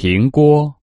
平锅。